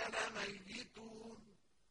قتل ميتا